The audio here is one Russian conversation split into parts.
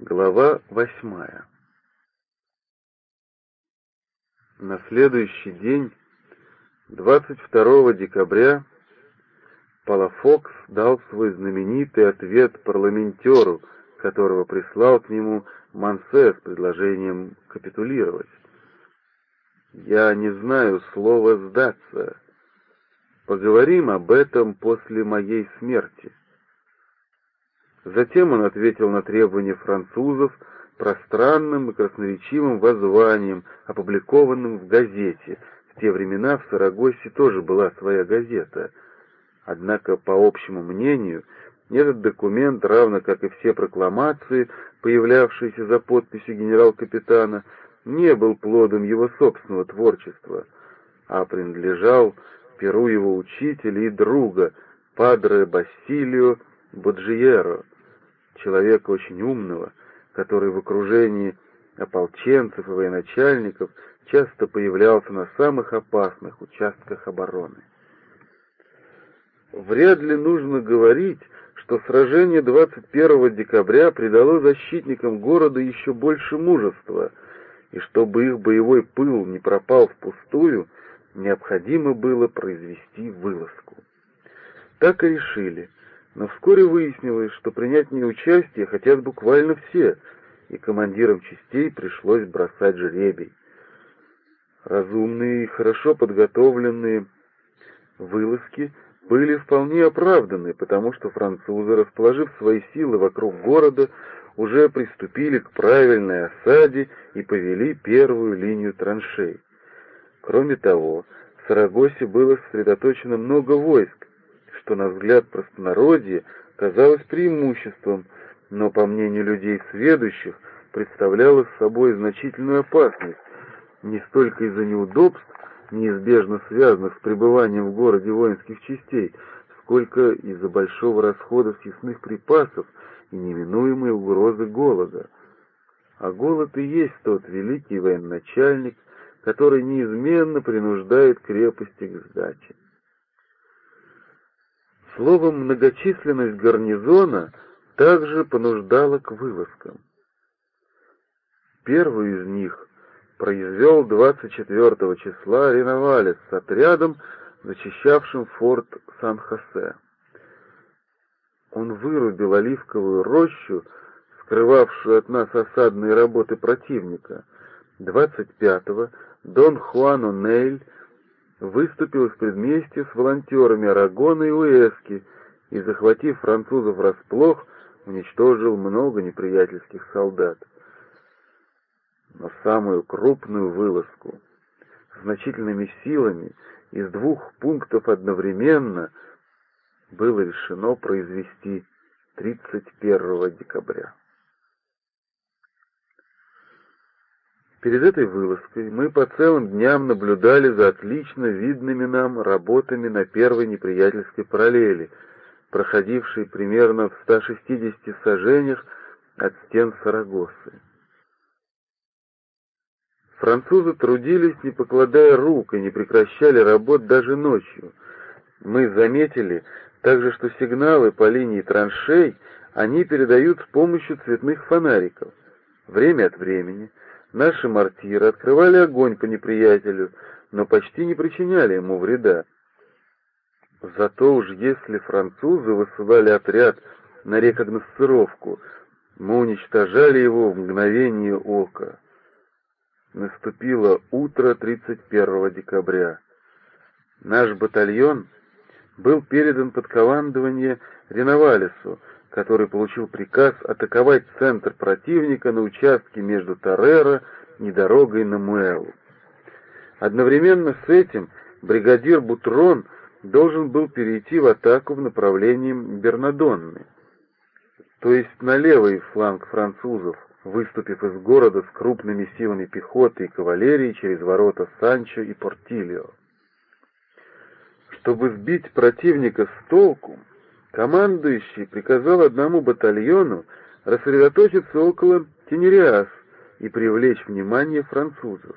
Глава восьмая На следующий день, 22 декабря, Палафокс дал свой знаменитый ответ парламентеру, которого прислал к нему Мансе с предложением капитулировать. «Я не знаю слова «сдаться». Поговорим об этом после моей смерти». Затем он ответил на требования французов пространным и красноречивым воззванием, опубликованным в газете. В те времена в Сарагосе тоже была своя газета. Однако, по общему мнению, этот документ, равно как и все прокламации, появлявшиеся за подписью генерал-капитана, не был плодом его собственного творчества, а принадлежал перу его учителя и друга, падре Басилио Боджиеро, человека очень умного, который в окружении ополченцев и военачальников часто появлялся на самых опасных участках обороны. Вряд ли нужно говорить, что сражение 21 декабря придало защитникам города еще больше мужества, и чтобы их боевой пыл не пропал впустую, необходимо было произвести вылазку. Так и решили, но вскоре выяснилось, что принять в ней участие хотят буквально все, и командирам частей пришлось бросать жребий. Разумные и хорошо подготовленные вылазки были вполне оправданы, потому что французы, расположив свои силы вокруг города, уже приступили к правильной осаде и повели первую линию траншей. Кроме того, в Сарагосе было сосредоточено много войск, что на взгляд простонародья казалось преимуществом, но, по мнению людей сведущих, представляло собой значительную опасность, не столько из-за неудобств, неизбежно связанных с пребыванием в городе воинских частей, сколько из-за большого расхода съестных припасов и неминуемой угрозы голода. А голод и есть тот великий военачальник, который неизменно принуждает крепости к сдаче. Словом, многочисленность гарнизона также понуждала к вылазкам. Первый из них произвел 24 числа Реновалес с отрядом, защищавшим форт Сан-Хосе. Он вырубил оливковую рощу, скрывавшую от нас осадные работы противника. 25-го Дон Хуан О'Нейль выступил из предместья с волонтерами Арагона и Уэски и, захватив французов врасплох, уничтожил много неприятельских солдат. Но самую крупную вылазку значительными силами из двух пунктов одновременно было решено произвести 31 декабря. Перед этой вылазкой мы по целым дням наблюдали за отлично видными нам работами на первой неприятельской параллели, проходившей примерно в 160 сажениях от стен Сарагосы. Французы трудились, не покладая рук, и не прекращали работ даже ночью. Мы заметили также, что сигналы по линии траншей они передают с помощью цветных фонариков. Время от времени Наши мортиры открывали огонь по неприятелю, но почти не причиняли ему вреда. Зато уж если французы высылали отряд на рекогносцировку, мы уничтожали его в мгновение ока. Наступило утро 31 декабря. Наш батальон был передан под командование Реновалису, который получил приказ атаковать центр противника на участке между Таррера и дорогой на Муэлу. Одновременно с этим бригадир Бутрон должен был перейти в атаку в направлении Бернадонны, то есть на левый фланг французов, выступив из города с крупными силами пехоты и кавалерии через ворота Санчо и Портильо. Чтобы сбить противника с толку, Командующий приказал одному батальону рассредоточиться около Тенериас и привлечь внимание французов.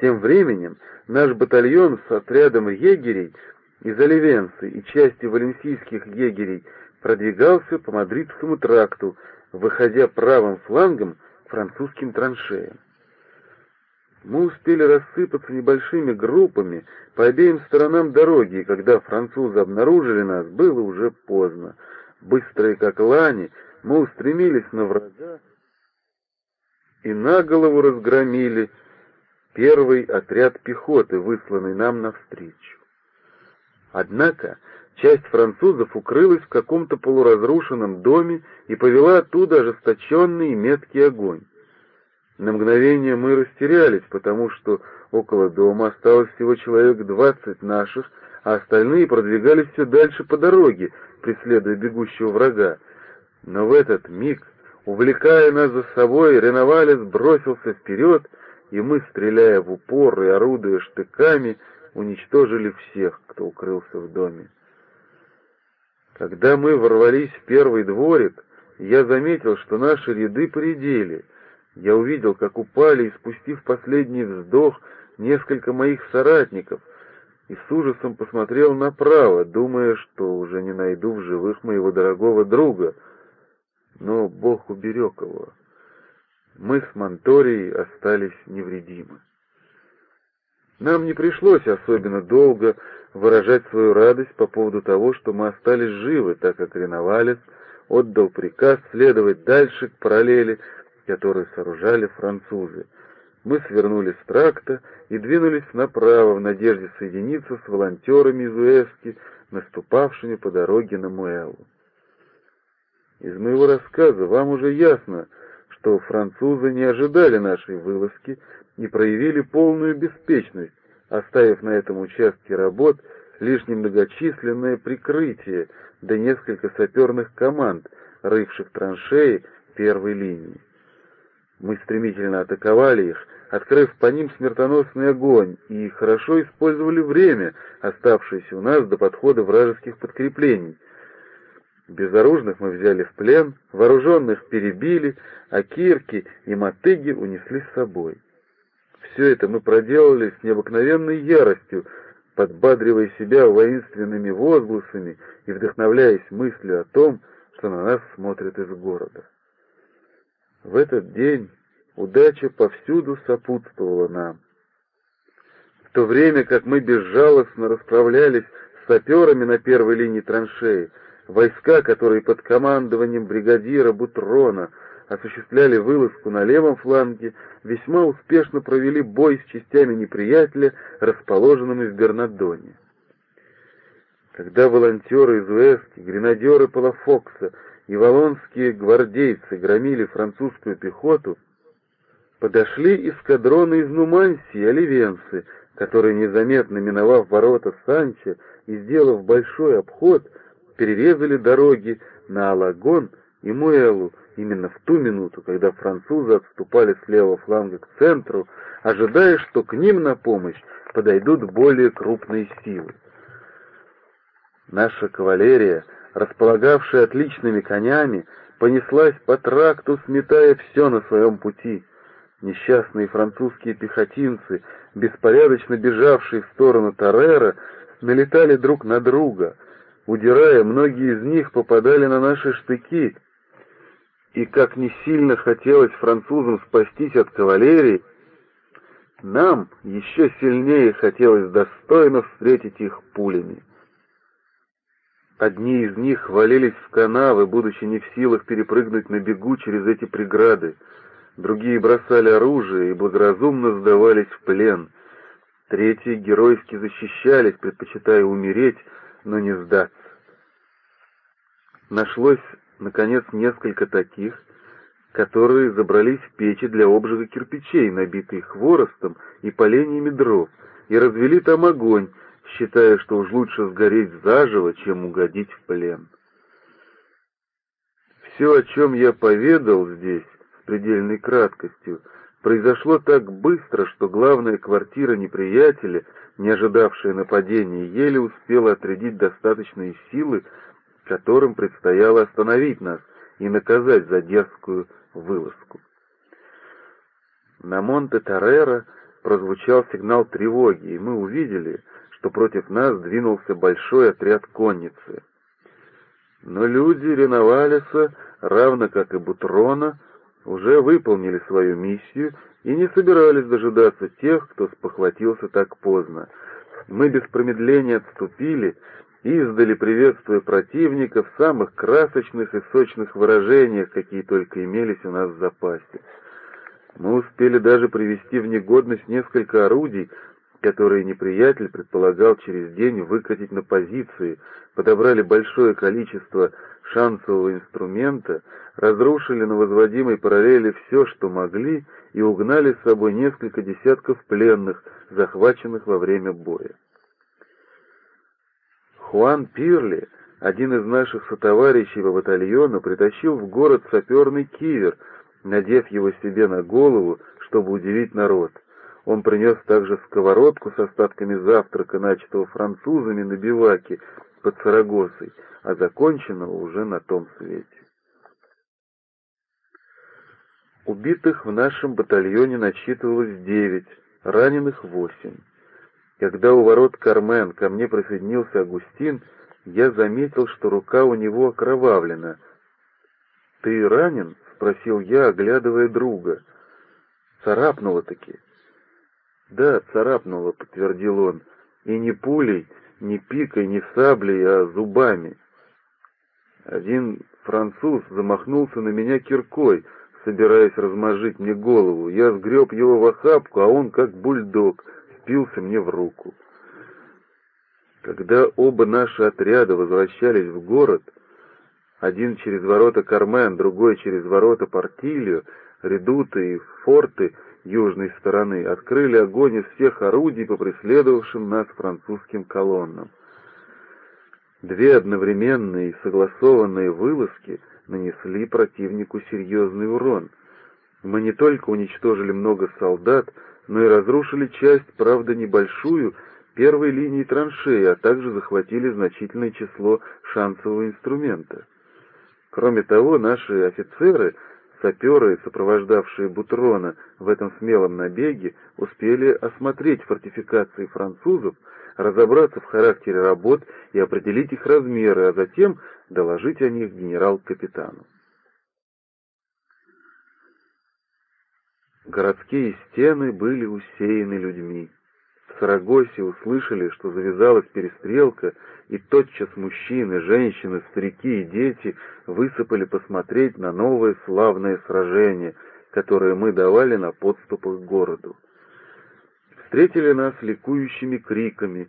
Тем временем наш батальон с отрядом егерей из Оливенцы и частью валенсийских егерей продвигался по Мадридскому тракту, выходя правым флангом к французским траншеям. Мы успели рассыпаться небольшими группами по обеим сторонам дороги, и когда французы обнаружили нас, было уже поздно. Быстрые как лани, мы устремились на врага и на голову разгромили первый отряд пехоты, высланный нам навстречу. Однако часть французов укрылась в каком-то полуразрушенном доме и повела оттуда ожесточенный и меткий огонь. На мгновение мы растерялись, потому что около дома осталось всего человек двадцать наших, а остальные продвигались все дальше по дороге, преследуя бегущего врага. Но в этот миг, увлекая нас за собой, Реновалес бросился вперед, и мы, стреляя в упор и орудуя штыками, уничтожили всех, кто укрылся в доме. Когда мы ворвались в первый дворик, я заметил, что наши ряды поредели. Я увидел, как упали, испустив последний вздох, несколько моих соратников, и с ужасом посмотрел направо, думая, что уже не найду в живых моего дорогого друга. Но Бог уберег его. Мы с Монторией остались невредимы. Нам не пришлось особенно долго выражать свою радость по поводу того, что мы остались живы, так как Реновалес отдал приказ следовать дальше к параллели, которую сооружали французы. Мы свернули с тракта и двинулись направо в надежде соединиться с волонтерами из Уэски, наступавшими по дороге на Муэлу. Из моего рассказа вам уже ясно, что французы не ожидали нашей вылазки и проявили полную беспечность, оставив на этом участке работ лишь немногочисленное прикрытие да несколько саперных команд, рывших траншеи первой линии. Мы стремительно атаковали их, открыв по ним смертоносный огонь, и хорошо использовали время, оставшееся у нас до подхода вражеских подкреплений. Безоружных мы взяли в плен, вооруженных перебили, а кирки и мотыги унесли с собой. Все это мы проделали с необыкновенной яростью, подбадривая себя воинственными возгласами и вдохновляясь мыслью о том, что на нас смотрят из города. В этот день удача повсюду сопутствовала нам. В то время как мы безжалостно расправлялись с саперами на первой линии траншеи, войска, которые под командованием бригадира Бутрона осуществляли вылазку на левом фланге, весьма успешно провели бой с частями неприятеля, расположенными в Бернадоне. Когда волонтеры из Уэски, гренадеры Палафокса и валонские гвардейцы громили французскую пехоту, подошли эскадроны из Нумансии Оливенцы, которые, незаметно миновав ворота Санча и сделав большой обход, перерезали дороги на Алагон и Муэлу именно в ту минуту, когда французы отступали с левого фланга к центру, ожидая, что к ним на помощь подойдут более крупные силы. Наша кавалерия — располагавшая отличными конями, понеслась по тракту, сметая все на своем пути. Несчастные французские пехотинцы, беспорядочно бежавшие в сторону Таррера, налетали друг на друга. Удирая, многие из них попадали на наши штыки, и как не сильно хотелось французам спастись от кавалерии, нам еще сильнее хотелось достойно встретить их пулями. Одни из них валились в канавы, будучи не в силах перепрыгнуть на бегу через эти преграды. Другие бросали оружие и благоразумно сдавались в плен. Третьи геройски защищались, предпочитая умереть, но не сдаться. Нашлось, наконец, несколько таких, которые забрались в печи для обжига кирпичей, набитые хворостом и поленьями дров, и развели там огонь, считая, что уж лучше сгореть заживо, чем угодить в плен. Все, о чем я поведал здесь, с предельной краткостью, произошло так быстро, что главная квартира неприятеля, не ожидавшая нападения, еле успела отрядить достаточные силы, которым предстояло остановить нас и наказать за дерзкую вылазку. На Монте-Тореро прозвучал сигнал тревоги, и мы увидели, что против нас двинулся большой отряд конницы. Но люди Реновалиса равно как и Бутрона, уже выполнили свою миссию и не собирались дожидаться тех, кто спохватился так поздно. Мы без промедления отступили издали приветствуя противника в самых красочных и сочных выражениях, какие только имелись у нас в запасе. Мы успели даже привести в негодность несколько орудий, которые неприятель предполагал через день выкатить на позиции, подобрали большое количество шансового инструмента, разрушили на возводимой параллели все, что могли, и угнали с собой несколько десятков пленных, захваченных во время боя. Хуан Пирли, один из наших сотоварищей по батальону, притащил в город саперный кивер, надев его себе на голову, чтобы удивить народ. Он принес также сковородку с остатками завтрака, начатого французами на биваке под Сарагосой, а законченного уже на том свете. Убитых в нашем батальоне насчитывалось девять, раненых восемь. Когда у ворот Кармен ко мне присоединился Агустин, я заметил, что рука у него окровавлена. «Ты ранен?» — спросил я, оглядывая друга. «Царапнуло-таки». «Да, царапнуло», — подтвердил он. «И не пулей, не пикой, не саблей, а зубами». Один француз замахнулся на меня киркой, собираясь размажить мне голову. Я сгреб его в охапку, а он, как бульдог, впился мне в руку. Когда оба наши отряда возвращались в город, один через ворота Кармен, другой через ворота Портилью, редуты и форты южной стороны открыли огонь из всех орудий по преследовавшим нас французским колоннам. Две одновременные согласованные вылазки нанесли противнику серьезный урон. Мы не только уничтожили много солдат, но и разрушили часть, правда небольшую, первой линии траншеи, а также захватили значительное число шансового инструмента. Кроме того, наши офицеры, саперы, сопровождавшие Бутрона в этом смелом набеге, успели осмотреть фортификации французов, разобраться в характере работ и определить их размеры, а затем доложить о них генерал-капитану. Городские стены были усеяны людьми. Сарагосе услышали, что завязалась перестрелка, и тотчас мужчины, женщины, старики и дети высыпали посмотреть на новое славное сражение, которое мы давали на подступах к городу. Встретили нас ликующими криками.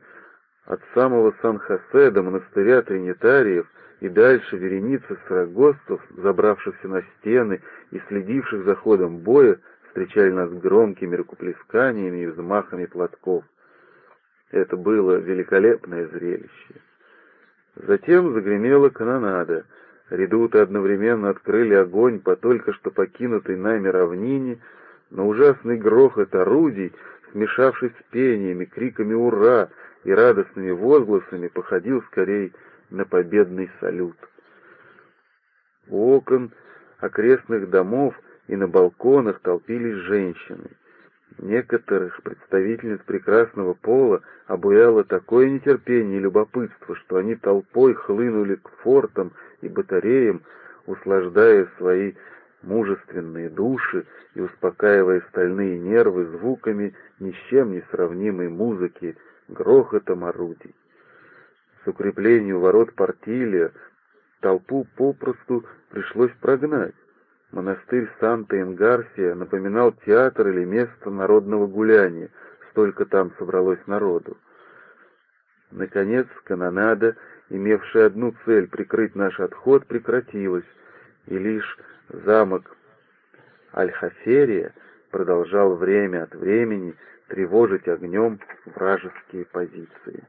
От самого Сан-Хосе до монастыря Тринитариев и дальше вереница сарагоссов, забравшихся на стены и следивших за ходом боя, встречали нас громкими рукоплесканиями и взмахами платков. Это было великолепное зрелище. Затем загремела канонада. Редуты одновременно открыли огонь по только что покинутой нами равнине, но ужасный грохот орудий, смешавшись с пениями, криками «Ура!» и радостными возгласами, походил скорее на победный салют. У окон окрестных домов — и на балконах толпились женщины. Некоторых представительниц прекрасного пола обуяло такое нетерпение и любопытство, что они толпой хлынули к фортам и батареям, услаждая свои мужественные души и успокаивая стальные нервы звуками ни с чем не сравнимой музыки, грохотом орудий. С укреплением ворот Портилия толпу попросту пришлось прогнать. Монастырь Санта-Ингарсия напоминал театр или место народного гуляния, столько там собралось народу. Наконец, канонада, имевшая одну цель — прикрыть наш отход, прекратилась, и лишь замок Аль-Хаферия продолжал время от времени тревожить огнем вражеские позиции.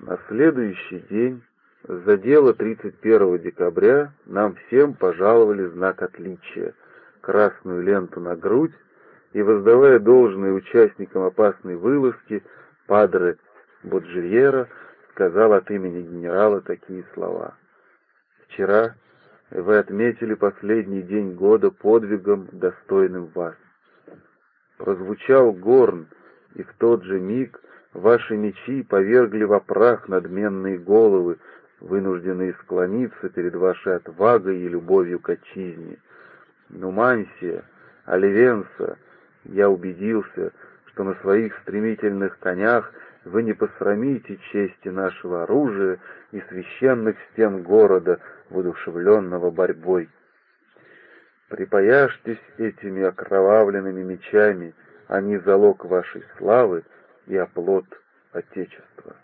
На следующий день за дело 31 декабря нам всем пожаловали знак отличия, красную ленту на грудь, и, воздавая должное участникам опасной вылазки, падре Боджильера сказал от имени генерала такие слова. «Вчера вы отметили последний день года подвигом, достойным вас. Прозвучал горн, и в тот же миг ваши мечи повергли во прах надменные головы, вынужденные склониться перед вашей отвагой и любовью к отчизне. Нумансия, Оливенса, я убедился, что на своих стремительных конях вы не посрамите чести нашего оружия и священных стен города, воодушевленного борьбой. Припаяшьтесь этими окровавленными мечами, они залог вашей славы и оплот Отечества.